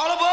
All of us.